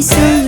Jason.